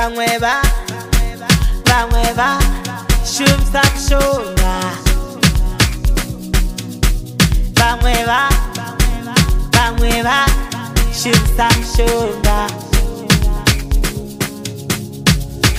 vamweva vamweva shumisa kushonga vamweva vamweva shumisa kushonga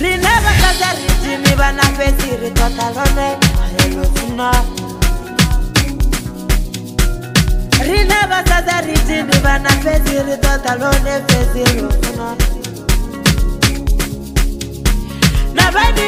rina vakaza ridimi vana fesi ritota rone aelofuna rina vakaza ridimi vana fesi ritota rone fesi rofuna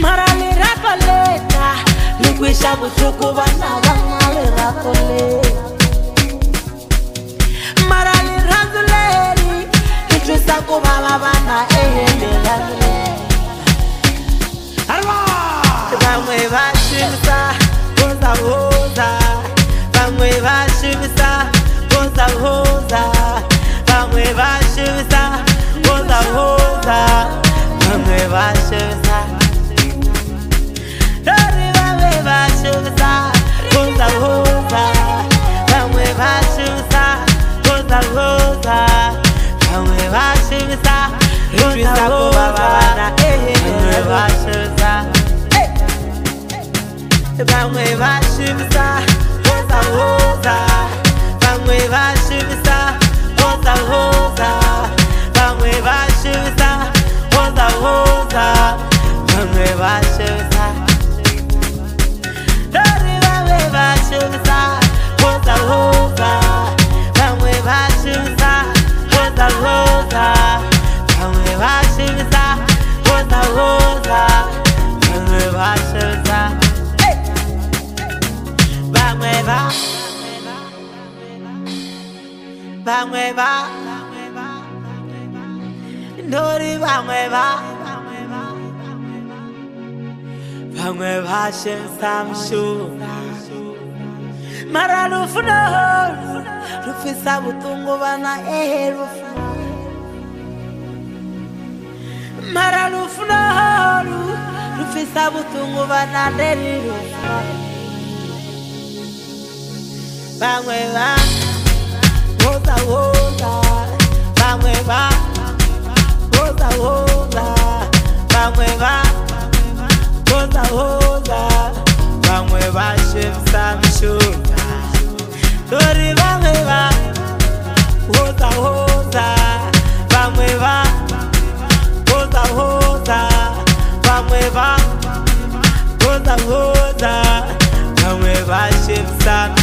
mara lerakoleta likwisa butuku vana vana lerakoleta mara lirhandzu leri litwisa ku vava vana ehendelaivan'we va swimisa vozahoza van'we va swimisa vozahoza Nitwisa kubabara Bamwe bashuza Bamwe bashuza Bamwe bashuza Hoza hoza Bamwe bashuza Hoza hoza Bamwe bashuza nueva, va nueva, Nori va nueva, va nueva, Shenzam Shu. Mara Rufuna, Rufisa Butungo Bana Eh Rufuna. Mara Rufuna, Rufisa Butungo Bana Deri Rufuna. Bamweva, nueva, gota Bamweva, va nueva, Bamweva, gota, va Bamweva, shem sam shuka. Tori bamweva, nueva, gota Bamweva, va nueva, Bamweva, gota, va Bamweva, shem sam